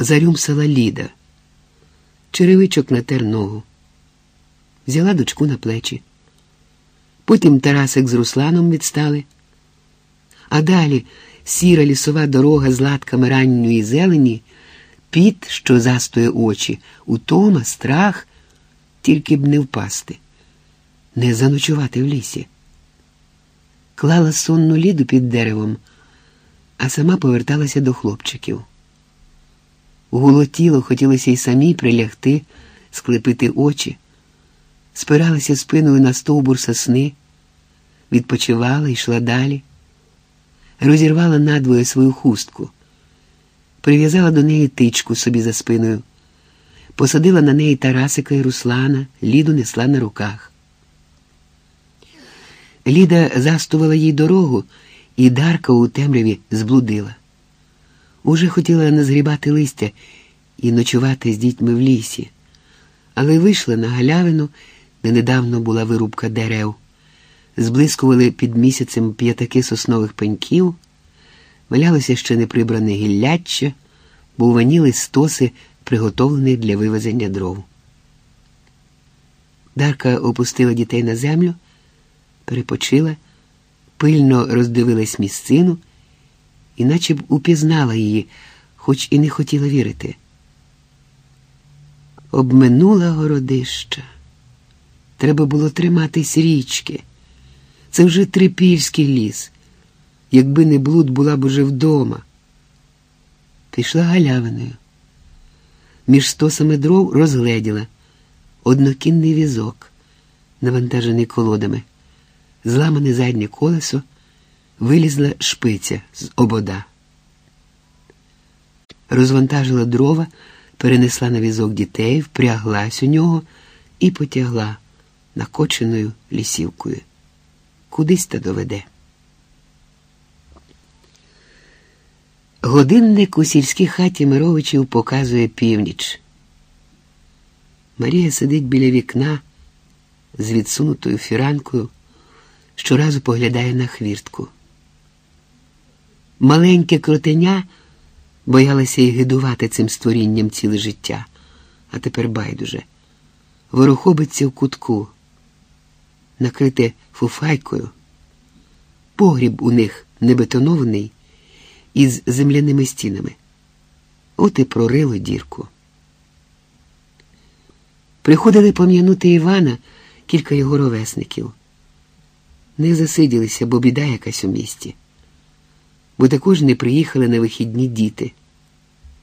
зарюмсала Ліда. Черевичок натер ногу. Взяла дочку на плечі. Потім Тарасик з Русланом відстали. А далі сіра лісова дорога з латками ранньої зелені, піт, що застоє очі, утома, страх, тільки б не впасти, не заночувати в лісі. Клала сонну ліду під деревом, а сама поверталася до хлопчиків. Гуло тіло хотілося й самі прилягти, склепити очі, спиралася спиною на стовбур сосни, відпочивала і йшла далі, розірвала надвоє свою хустку, прив'язала до неї тичку собі за спиною, посадила на неї Тарасика і Руслана, Ліду несла на руках. Ліда застувала їй дорогу, і Дарка у темряві зблудила. Уже хотіла назгрібати листя і ночувати з дітьми в лісі, але вийшла на галявину, де недавно була вирубка дерев, зблискували під місяцем п'ятаки соснових пеньків, валялося ще неприбране гілляччя, буваніли стоси, приготовлені для вивезення дров. Дарка опустила дітей на землю, перепочила, пильно роздивилась місцину іначе б упізнала її, хоч і не хотіла вірити. Обминула городища. Треба було триматись річки. Це вже трипільський ліс. Якби не блуд, була б уже вдома. Пішла галявиною. Між стосами дров розгледіла однокінний візок, навантажений колодами, зламане заднє колесо вилізла шпиця з обода. Розвантажила дрова, перенесла на візок дітей, впряглась у нього і потягла накоченою лісівкою. Кудись та доведе. Годинник у сільській хаті Мировичів показує північ. Марія сидить біля вікна з відсунутою фіранкою, щоразу поглядає на хвіртку. Маленьке кротеня боялася й гидувати цим створінням ціле життя, а тепер байдуже. Ворохобиться в кутку, накрите фуфайкою. Погріб у них не бетонований із земляними стінами. От і прорило дірку. Приходили пом'янути Івана кілька його ровесників. Не засиділися, бо біда якась у місті бо також не приїхали на вихідні діти.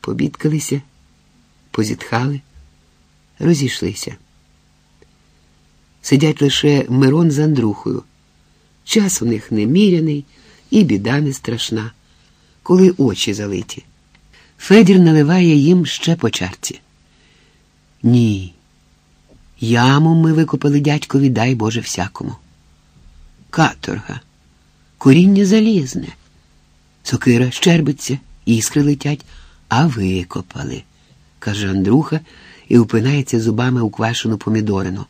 Побідкалися, позітхали, розійшлися. Сидять лише Мирон з Андрухою. Час у них неміряний і біда не страшна, коли очі залиті. Федір наливає їм ще по чарці. Ні. Яму ми викопали дядькові, дай Боже всякому. Каторга, коріння залізне. Сокира щербиться, іскри летять, а викопали, каже Андруха і упинається зубами у квашену помідорину.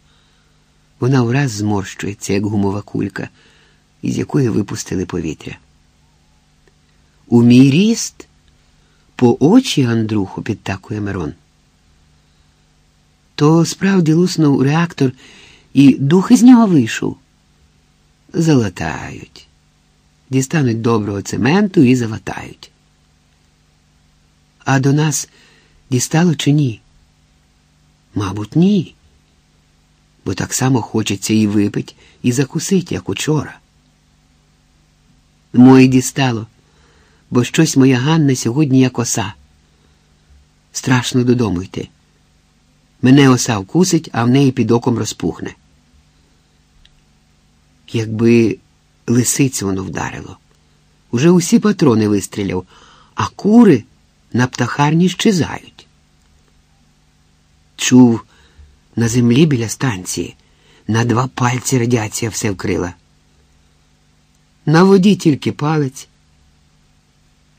Вона враз зморщується, як гумова кулька, із якої випустили повітря. У мій ріст по очі Андруху підтакує Мирон. То справді луснув реактор, і дух із нього вийшов. Залатають дістануть доброго цементу і залатають. А до нас дістало чи ні? Мабуть, ні. Бо так само хочеться і випить, і закусить, як учора. Моє дістало, бо щось моя Ганна сьогодні як оса. Страшно додому йти. Мене оса вкусить, а в неї під оком розпухне. Якби лисицю воно вдарило. Уже усі патрони вистріляв, а кури на птахарні щезають. Чув, на землі біля станції на два пальці радіація все вкрила. На воді тільки палець.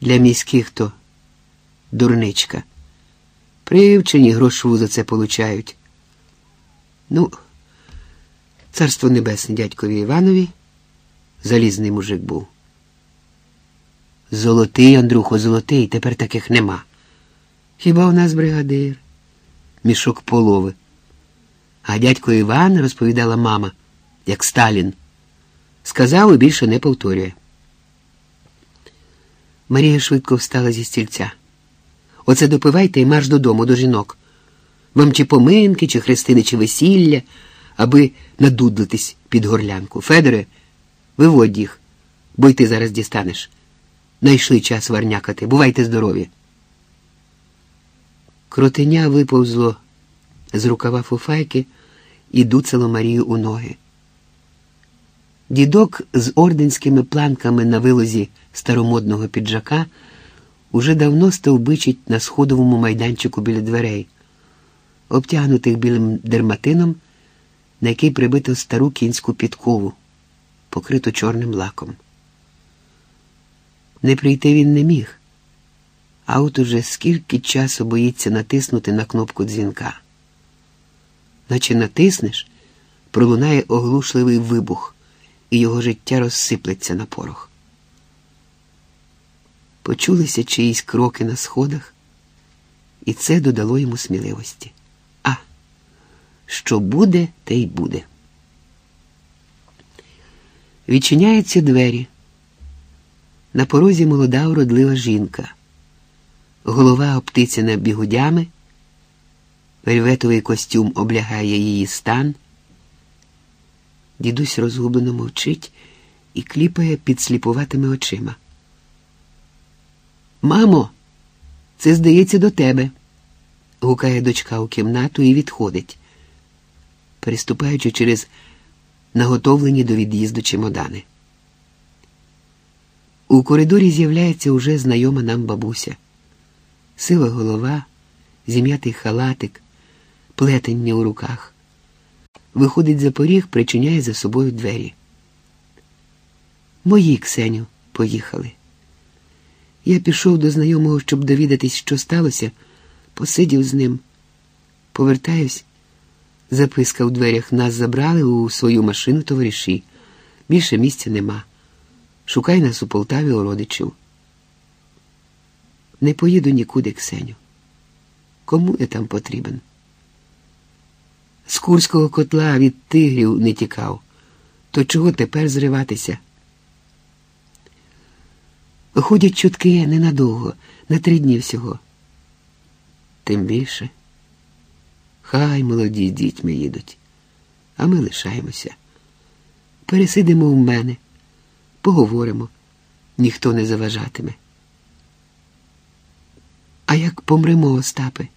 Для міських то дурничка. Привчені грошову за це получають. Ну, царство небесне дядькові Іванові залізний мужик був. Золотий, Андрухо, золотий, тепер таких нема. Хіба у нас бригадир? Мішок полови. А дядько Іван, розповідала мама, як Сталін, сказав і більше не повторює. Марія швидко встала зі стільця. Оце допивайте і марш додому до жінок. Вам чи поминки, чи хрестини, чи весілля, аби надудлитись під горлянку. Федоре, виводь їх, бо й ти зараз дістанеш. Найшли час варнякати. Бувайте здорові. Кротеня виповзло з рукава фуфайки і дуцало Марію у ноги. Дідок з орденськими планками на вилозі старомодного піджака уже давно стовбичить на сходовому майданчику біля дверей, обтягнутих білим дерматином, на який прибито стару кінську підкову, покриту чорним лаком. Не прийти він не міг, а от уже скільки часу боїться натиснути на кнопку дзвінка. Наче натиснеш, пролунає оглушливий вибух, і його життя розсиплеться на порох. Почулися чиїсь кроки на сходах, і це додало йому сміливості. А, що буде, те й буде. Відчиняються двері. На порозі молода уродлива жінка, голова обтицяна бігудями, вельветовий костюм облягає її стан. Дідусь розгублено мовчить і кліпає підсліпуватими очима. Мамо, це здається до тебе, гукає дочка у кімнату і відходить, переступаючи через наготовлені до від'їзду чемодани. У коридорі з'являється уже знайома нам бабуся. Сила голова, зім'ятий халатик, плетення у руках. Виходить за поріг, причиняє за собою двері. Мої, Ксеню, поїхали. Я пішов до знайомого, щоб довідатись, що сталося, посидів з ним. Повертаюсь. Записка в дверях нас забрали у свою машину товариші. Більше місця нема. Шукай нас у Полтаві у родичів. Не поїду нікуди, Ксеню. Кому я там потрібен? З курського котла від тигрів не тікав. То чого тепер зриватися? Ходять чутки ненадовго, на три дні всього. Тим більше, хай молоді дітьми їдуть, а ми лишаємося. Пересидимо в мене, поговоримо, ніхто не заважатиме. А як помремо, Остапе?